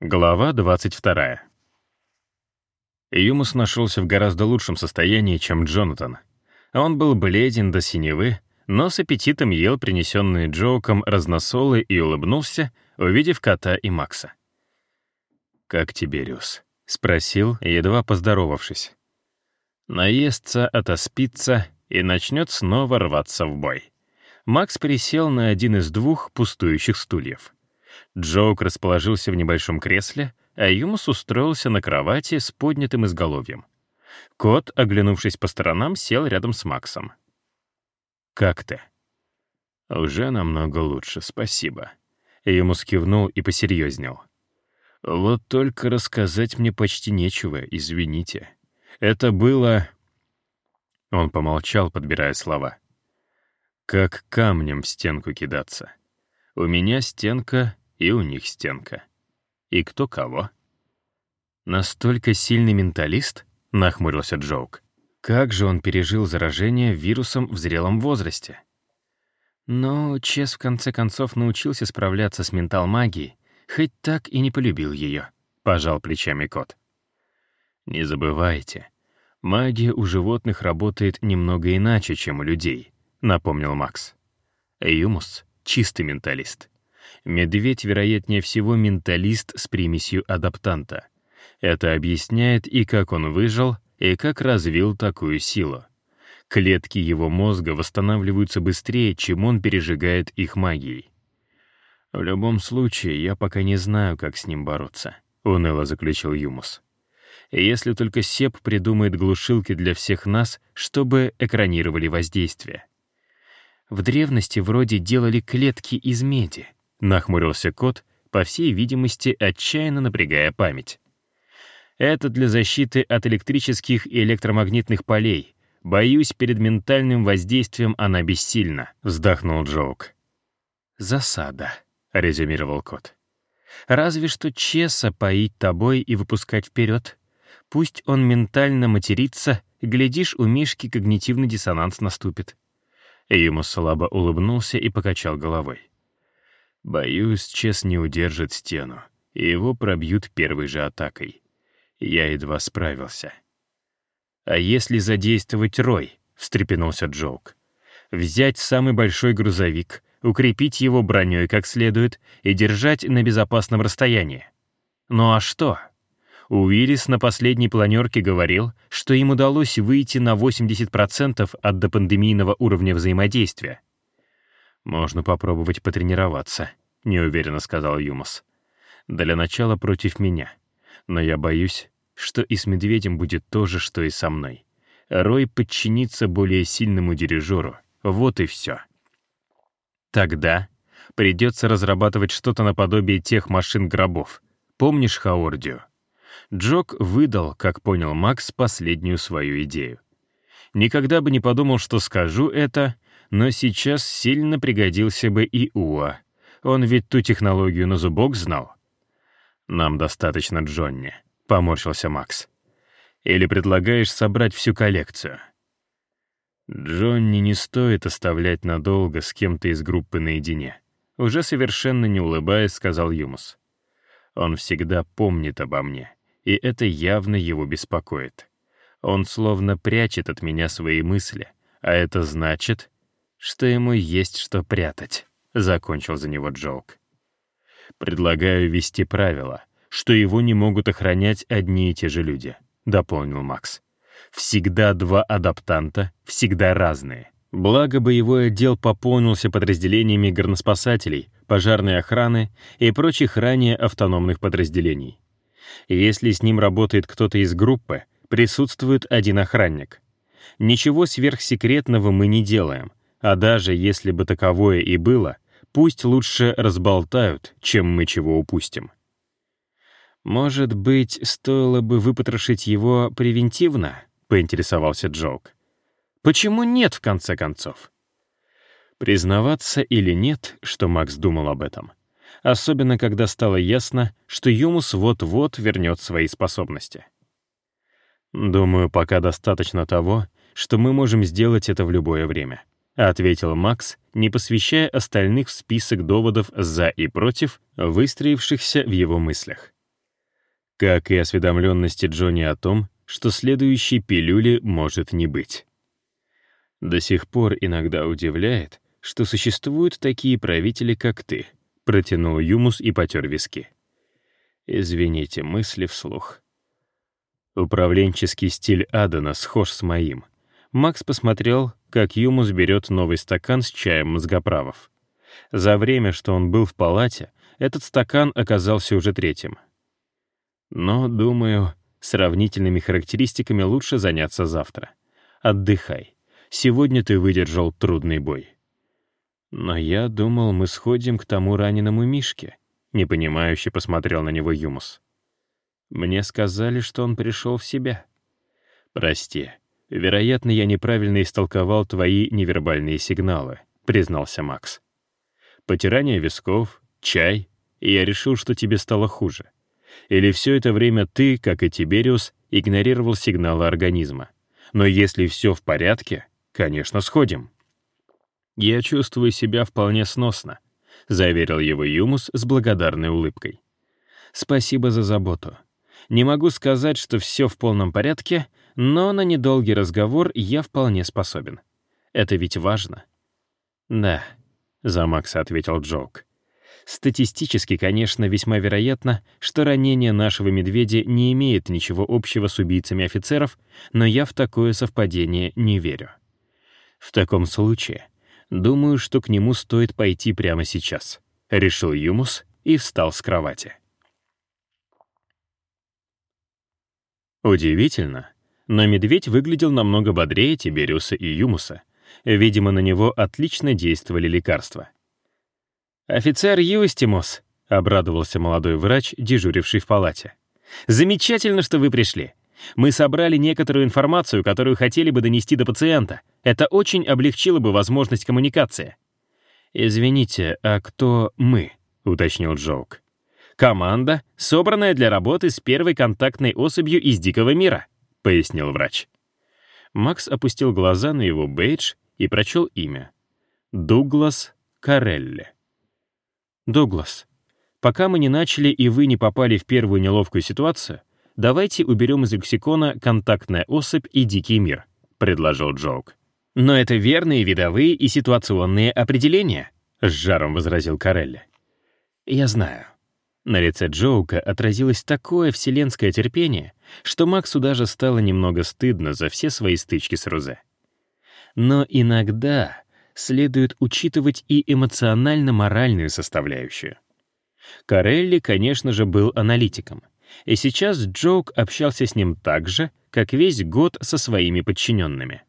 Глава 22. Юмус нашелся в гораздо лучшем состоянии, чем Джонатан. Он был бледен до синевы, но с аппетитом ел принесенные Джоуком разносолы и улыбнулся, увидев кота и Макса. «Как тебе, Рюс?» — спросил, едва поздоровавшись. Наестся, отоспится и начнет снова рваться в бой. Макс присел на один из двух пустующих стульев — Джоук расположился в небольшом кресле, а Юмус устроился на кровати с поднятым изголовьем. Кот, оглянувшись по сторонам, сел рядом с Максом. «Как ты?» «Уже намного лучше, спасибо». Юмус кивнул и посерьезнел. «Вот только рассказать мне почти нечего, извините. Это было...» Он помолчал, подбирая слова. «Как камнем в стенку кидаться. У меня стенка, и у них стенка. И кто кого? «Настолько сильный менталист?» — нахмурился Джоук. «Как же он пережил заражение вирусом в зрелом возрасте?» Но Чес в конце концов научился справляться с ментал-магией, хоть так и не полюбил ее, — пожал плечами кот. «Не забывайте, магия у животных работает немного иначе, чем у людей», — напомнил Макс. Юмус — чистый менталист. Медведь, вероятнее всего, менталист с примесью адаптанта. Это объясняет и как он выжил, и как развил такую силу. Клетки его мозга восстанавливаются быстрее, чем он пережигает их магией. «В любом случае, я пока не знаю, как с ним бороться», — уныло заключил Юмус. «Если только Сеп придумает глушилки для всех нас, чтобы экранировали воздействие». В древности вроде делали клетки из меди. — нахмурился кот, по всей видимости, отчаянно напрягая память. «Это для защиты от электрических и электромагнитных полей. Боюсь, перед ментальным воздействием она бессильна», — вздохнул Джоук. «Засада», — резюмировал кот. «Разве что Чеса поить тобой и выпускать вперед. Пусть он ментально матерится, глядишь, у Мишки когнитивный диссонанс наступит». Ему слабо улыбнулся и покачал головой. Боюсь, Чес не удержит стену, и его пробьют первой же атакой. Я едва справился. «А если задействовать Рой?» — встрепенулся Джоук. «Взять самый большой грузовик, укрепить его броней как следует и держать на безопасном расстоянии. Ну а что?» Уиллис на последней планерке говорил, что им удалось выйти на 80% от допандемийного уровня взаимодействия. «Можно попробовать потренироваться», — неуверенно сказал Юмос. «Для начала против меня. Но я боюсь, что и с медведем будет то же, что и со мной. Рой подчинится более сильному дирижеру. Вот и все. Тогда придется разрабатывать что-то наподобие тех машин-гробов. Помнишь Хаордию? Джок выдал, как понял Макс, последнюю свою идею. Никогда бы не подумал, что скажу это, но сейчас сильно пригодился бы и Уа. Он ведь ту технологию на зубок знал. «Нам достаточно Джонни», — поморщился Макс. «Или предлагаешь собрать всю коллекцию?» Джонни не стоит оставлять надолго с кем-то из группы наедине. Уже совершенно не улыбаясь, сказал Юмус. Он всегда помнит обо мне, и это явно его беспокоит. Он словно прячет от меня свои мысли, а это значит, что ему есть что прятать», — закончил за него Джоук. «Предлагаю ввести правило, что его не могут охранять одни и те же люди», — дополнил Макс. «Всегда два адаптанта, всегда разные. Благо боевой отдел пополнился подразделениями горноспасателей, пожарной охраны и прочих ранее автономных подразделений. Если с ним работает кто-то из группы, присутствует один охранник. Ничего сверхсекретного мы не делаем, а даже если бы таковое и было, пусть лучше разболтают, чем мы чего упустим. «Может быть, стоило бы выпотрошить его превентивно?» — поинтересовался Джоук. «Почему нет, в конце концов?» Признаваться или нет, что Макс думал об этом. Особенно, когда стало ясно, что Юмус вот-вот вернет свои способности. «Думаю, пока достаточно того, что мы можем сделать это в любое время», — ответил Макс, не посвящая остальных в список доводов «за» и «против», выстроившихся в его мыслях. как и осведомленности Джонни о том, что следующей пилюли может не быть. До сих пор иногда удивляет, что существуют такие правители, как ты, протянул Юмус и потер виски. Извините, мысли вслух. Управленческий стиль Адана схож с моим. Макс посмотрел, как Юмус берет новый стакан с чаем мозгоправов. За время, что он был в палате, этот стакан оказался уже третьим. Но, думаю, сравнительными характеристиками лучше заняться завтра. Отдыхай. Сегодня ты выдержал трудный бой. Но я думал, мы сходим к тому раненому Мишке. Непонимающе посмотрел на него Юмус. Мне сказали, что он пришел в себя. Прости, вероятно, я неправильно истолковал твои невербальные сигналы, признался Макс. Потирание висков, чай, и я решил, что тебе стало хуже. Или все это время ты, как и Тибериус, игнорировал сигналы организма. Но если все в порядке, конечно, сходим. Я чувствую себя вполне сносно, — заверил его Юмус с благодарной улыбкой. «Спасибо за заботу. Не могу сказать, что все в полном порядке, но на недолгий разговор я вполне способен. Это ведь важно». «Да», — за Макса ответил Джоук. Статистически, конечно, весьма вероятно, что ранение нашего медведя не имеет ничего общего с убийцами офицеров, но я в такое совпадение не верю. В таком случае Думаю, что к нему стоит пойти прямо сейчас», — решил Юмус и встал с кровати. Удивительно, но медведь выглядел намного бодрее Тибериуса и Юмуса. Видимо, на него отлично действовали лекарства. «Офицер Юстимус», — обрадовался молодой врач, дежуривший в палате. «Замечательно, что вы пришли. Мы собрали некоторую информацию, которую хотели бы донести до пациента. Это очень облегчило бы возможность коммуникации. «Извините, а кто мы?» — уточнил Джоук. «Команда, собранная для работы с первой контактной особью из дикого мира», — пояснил врач. Макс опустил глаза на его бейдж и прочел имя. Дуглас Карелли. «Дуглас, пока мы не начали и вы не попали в первую неловкую ситуацию, давайте уберем из лексикона «контактная особь» и «дикий мир», — предложил Джоук. «Но это верные видовые и ситуационные определения», — с жаром возразил Карелли. «Я знаю». На лице Джоука отразилось такое вселенское терпение, что Максу даже стало немного стыдно за все свои стычки с Рузе. Но иногда следует учитывать и эмоционально-моральную составляющую. Карелли, конечно же, был аналитиком — и сейчас Джоук общался с ним так же, как весь год со своими подчиненными.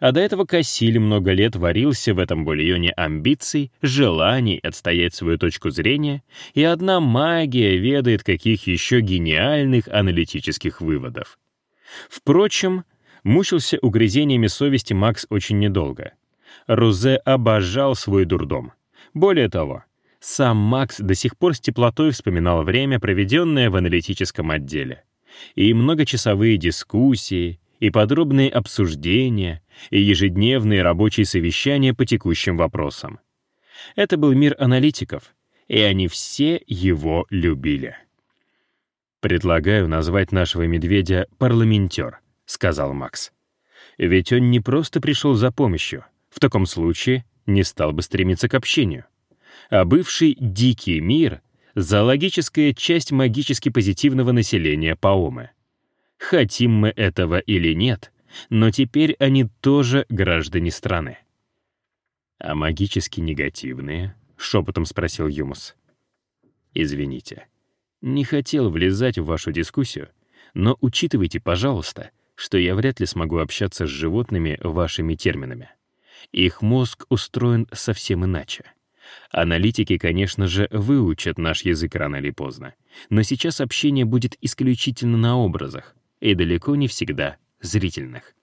А до этого Кассиль много лет варился в этом бульоне амбиций, желаний отстоять свою точку зрения, и одна магия ведает каких еще гениальных аналитических выводов. Впрочем, мучился угрызениями совести Макс очень недолго. Рузе обожал свой дурдом. Более того, сам Макс до сих пор с теплотой вспоминал время, проведенное в аналитическом отделе. И многочасовые дискуссии, и подробные обсуждения, и ежедневные рабочие совещания по текущим вопросам. Это был мир аналитиков, и они все его любили. «Предлагаю назвать нашего медведя парламентер», — сказал Макс. «Ведь он не просто пришел за помощью, в таком случае не стал бы стремиться к общению а бывший «дикий мир» — зоологическая часть магически позитивного населения Паомы. Хотим мы этого или нет, но теперь они тоже граждане страны. «А магически негативные?» — шепотом спросил Юмус. «Извините, не хотел влезать в вашу дискуссию, но учитывайте, пожалуйста, что я вряд ли смогу общаться с животными вашими терминами. Их мозг устроен совсем иначе. Аналитики, конечно же, выучат наш язык рано или поздно, но сейчас общение будет исключительно на образах и далеко не всегда зрительных.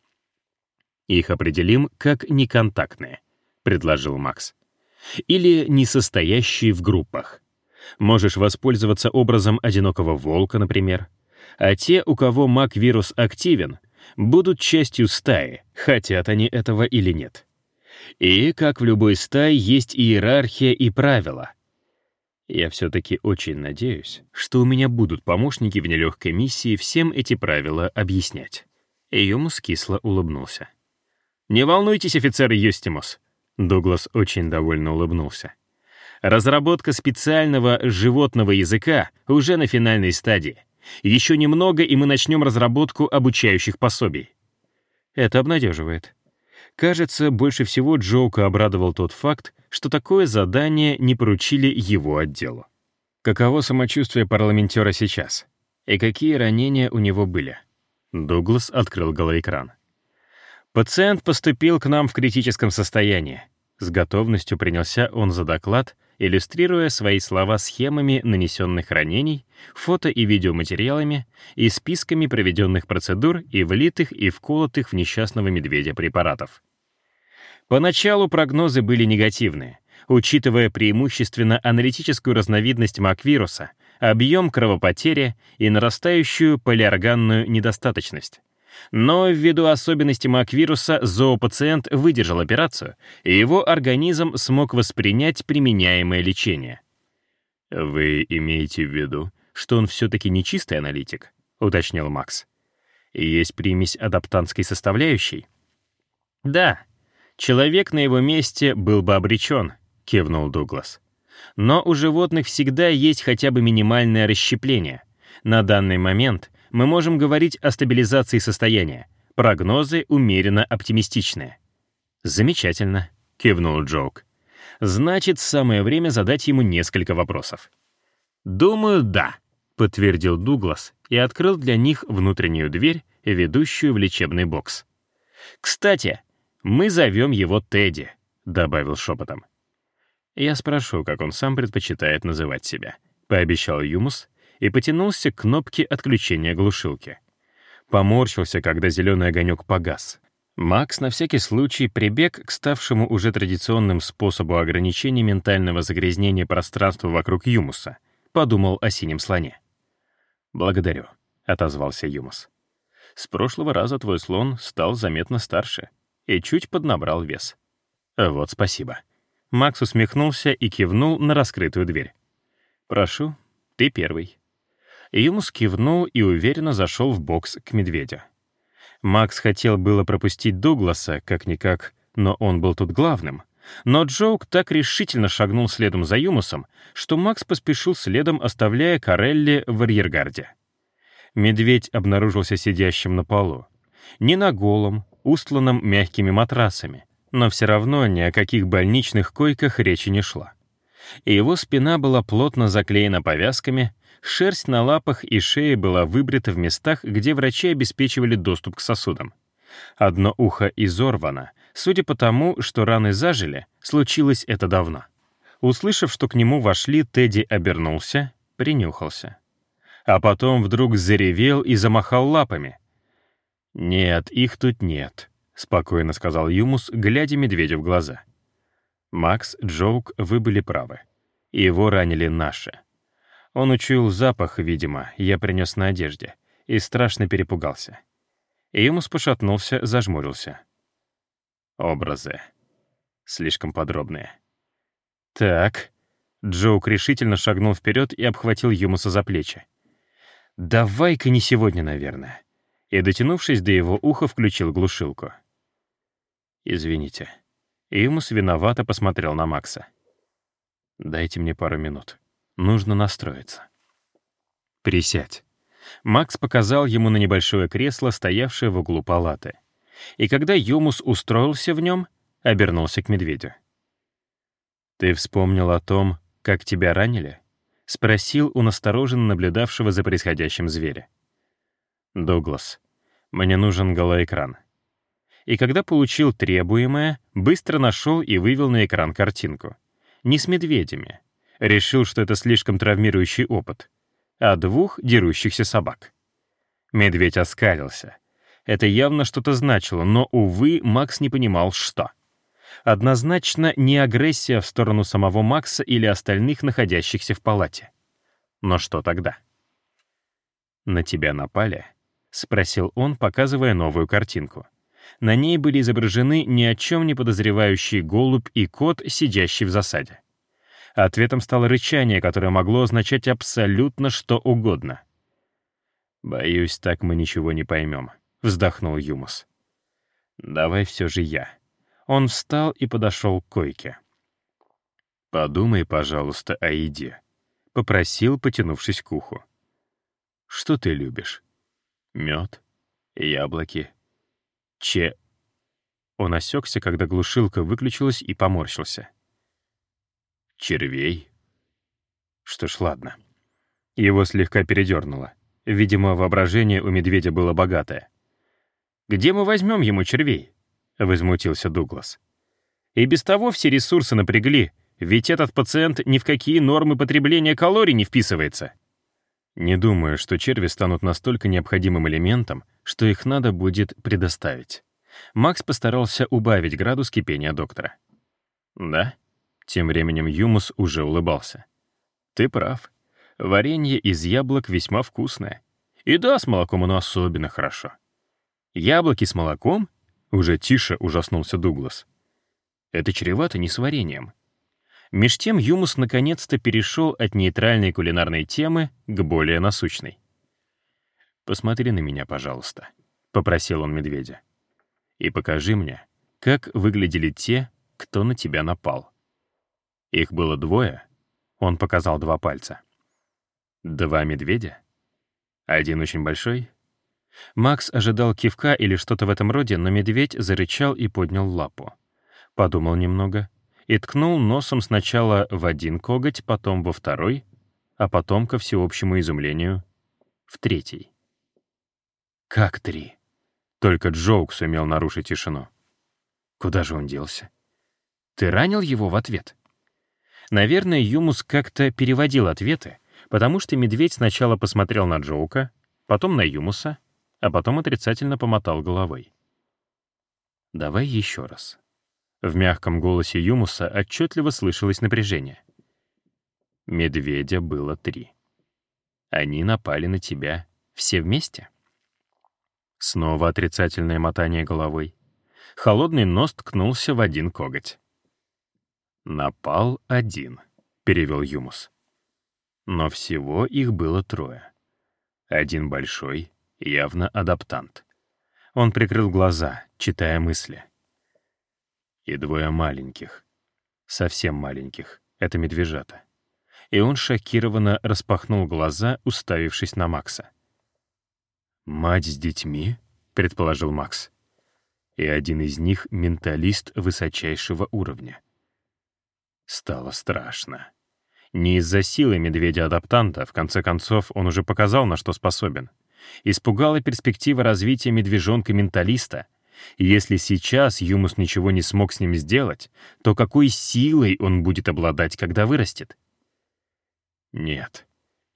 Их определим как неконтактные, предложил Макс. Или не состоящие в группах. Можешь воспользоваться образом одинокого волка, например. А те, у кого маг-вирус активен, будут частью стаи, хотят они этого или нет. И, как в любой стае, есть иерархия и правила. Я все-таки очень надеюсь, что у меня будут помощники в нелегкой миссии всем эти правила объяснять. Юмус кисло улыбнулся. «Не волнуйтесь, офицер Юстимус!» Дуглас очень довольно улыбнулся. «Разработка специального животного языка уже на финальной стадии. Еще немного, и мы начнем разработку обучающих пособий». Это обнадеживает. Кажется, больше всего Джоука обрадовал тот факт, что такое задание не поручили его отделу. Каково самочувствие парламентера сейчас? И какие ранения у него были? Дуглас открыл голоэкран. Пациент поступил к нам в критическом состоянии. С готовностью принялся он за доклад, иллюстрируя свои слова схемами нанесенных ранений, фото и видеоматериалами и списками проведенных процедур и влитых и вколотых в несчастного медведя препаратов. Поначалу прогнозы были негативные, учитывая преимущественно аналитическую разновидность маквируса, объем кровопотери и нарастающую полиорганную недостаточность. Но ввиду особенностей маквируса зоопациент выдержал операцию, и его организм смог воспринять применяемое лечение. «Вы имеете в виду, что он все-таки не чистый аналитик?» — уточнил Макс. «Есть примесь адаптантской составляющей?» «Да, человек на его месте был бы обречен», — кивнул Дуглас. «Но у животных всегда есть хотя бы минимальное расщепление. На данный момент мы можем говорить о стабилизации состояния. Прогнозы умеренно оптимистичные. «Замечательно», — кивнул Джоук. «Значит, самое время задать ему несколько вопросов». «Думаю, да», — подтвердил Дуглас и открыл для них внутреннюю дверь, ведущую в лечебный бокс. «Кстати, мы зовем его Тедди», — добавил шепотом. «Я спрошу, как он сам предпочитает называть себя», — пообещал Юмус и потянулся к кнопке отключения глушилки. Поморщился, когда зеленый огонек погас. Макс на всякий случай прибег к ставшему уже традиционным способу ограничения ментального загрязнения пространства вокруг Юмуса. Подумал о синем слоне. «Благодарю», — отозвался Юмус. «С прошлого раза твой слон стал заметно старше и чуть поднабрал вес». «Вот спасибо». Макс усмехнулся и кивнул на раскрытую дверь. «Прошу, ты первый». Юмус кивнул и уверенно зашел в бокс к медведю. Макс хотел было пропустить Дугласа, как-никак, но он был тут главным. Но Джоук так решительно шагнул следом за Юмусом, что Макс поспешил следом, оставляя Карелли в арьергарде. Медведь обнаружился сидящим на полу. Не на голом, устланном мягкими матрасами, но все равно ни о каких больничных койках речи не шла. И его спина была плотно заклеена повязками, Шерсть на лапах и шее была выбрита в местах, где врачи обеспечивали доступ к сосудам. Одно ухо изорвано. Судя по тому, что раны зажили, случилось это давно. Услышав, что к нему вошли, Тедди обернулся, принюхался. А потом вдруг заревел и замахал лапами. «Нет, их тут нет», — спокойно сказал Юмус, глядя медведю в глаза. «Макс, Джоук, вы были правы. Его ранили наши. Он учуял запах, видимо, я принес на одежде, и страшно перепугался. Юмус пошатнулся, зажмурился. Образы. Слишком подробные. «Так». Джоук решительно шагнул вперед и обхватил Юмуса за плечи. «Давай-ка не сегодня, наверное». И, дотянувшись до его уха, включил глушилку. «Извините». Юмус виновато посмотрел на Макса. «Дайте мне пару минут». Нужно настроиться. «Присядь». Макс показал ему на небольшое кресло, стоявшее в углу палаты. И когда Юмус устроился в нем, обернулся к медведю. «Ты вспомнил о том, как тебя ранили?» — спросил у настороженно наблюдавшего за происходящим зверя. «Дуглас, мне нужен голоэкран». И когда получил требуемое, быстро нашел и вывел на экран картинку. Не с медведями, решил, что это слишком травмирующий опыт, а двух дерущихся собак. Медведь оскалился. Это явно что-то значило, но, увы, Макс не понимал, что. Однозначно не агрессия в сторону самого Макса или остальных, находящихся в палате. Но что тогда? «На тебя напали?» — спросил он, показывая новую картинку. На ней были изображены ни о чем не подозревающий голубь и кот, сидящий в засаде. Ответом стало рычание, которое могло означать абсолютно что угодно. «Боюсь, так мы ничего не поймем», — вздохнул Юмус. «Давай все же я». Он встал и подошел к койке. «Подумай, пожалуйста, о еде», — попросил, потянувшись к уху. «Что ты любишь? Мед? Яблоки? Че...» Он осекся, когда глушилка выключилась и поморщился. «Червей?» Что ж, ладно. Его слегка передернуло. Видимо, воображение у медведя было богатое. «Где мы возьмем ему червей?» — возмутился Дуглас. «И без того все ресурсы напрягли, ведь этот пациент ни в какие нормы потребления калорий не вписывается. Не думаю, что черви станут настолько необходимым элементом, что их надо будет предоставить. Макс постарался убавить градус кипения доктора. Да? Тем временем Юмус уже улыбался. Ты прав. Варенье из яблок весьма вкусное. И да, с молоком оно особенно хорошо. Яблоки с молоком? Уже тише ужаснулся Дуглас. Это чревато не с вареньем. Меж тем Юмус наконец-то перешел от нейтральной кулинарной темы к более насущной. «Посмотри на меня, пожалуйста», — попросил он медведя. «И покажи мне, как выглядели те, кто на тебя напал». Их было двое, он показал два пальца. Два медведя? Один очень большой? Макс ожидал кивка или что-то в этом роде, но медведь зарычал и поднял лапу. Подумал немного — и ткнул носом сначала в один коготь, потом во второй, а потом, ко всеобщему изумлению, в третий. «Как три?» Только Джоук сумел нарушить тишину. Куда же он делся? Ты ранил его в ответ? Наверное, Юмус как-то переводил ответы, потому что медведь сначала посмотрел на Джоука, потом на Юмуса, а потом отрицательно помотал головой. «Давай еще раз», в мягком голосе Юмуса отчетливо слышалось напряжение. Медведя было три. Они напали на тебя все вместе? Снова отрицательное мотание головой. Холодный нос ткнулся в один коготь. «Напал один», — перевел Юмус. Но всего их было трое. Один большой, явно адаптант. Он прикрыл глаза, читая мысли и двое маленьких. Совсем маленьких. Это медвежата. И он шокированно распахнул глаза, уставившись на Макса. «Мать с детьми?» — предположил Макс. И один из них — менталист высочайшего уровня. Стало страшно. Не из-за силы медведя-адаптанта, в конце концов, он уже показал, на что способен. Испугала перспектива развития медвежонка-менталиста — если сейчас Юмус ничего не смог с ним сделать, то какой силой он будет обладать, когда вырастет? Нет.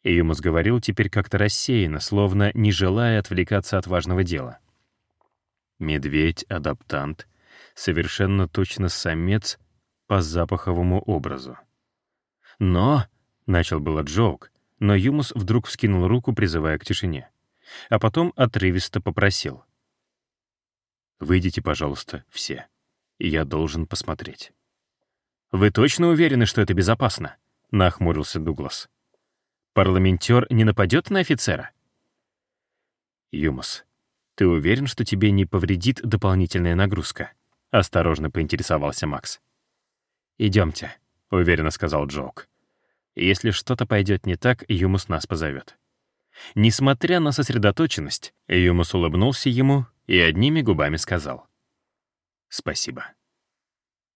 Юмус говорил теперь как-то рассеянно, словно не желая отвлекаться от важного дела. Медведь-адаптант, совершенно точно самец по запаховому образу. Но, — начал было Джоук, но Юмус вдруг вскинул руку, призывая к тишине. А потом отрывисто попросил — Выйдите, пожалуйста, все. Я должен посмотреть». «Вы точно уверены, что это безопасно?» — нахмурился Дуглас. «Парламентер не нападет на офицера?» «Юмус, ты уверен, что тебе не повредит дополнительная нагрузка?» — осторожно поинтересовался Макс. «Идемте», — уверенно сказал Джоук. «Если что-то пойдет не так, Юмус нас позовет». Несмотря на сосредоточенность, Юмус улыбнулся ему и одними губами сказал «Спасибо».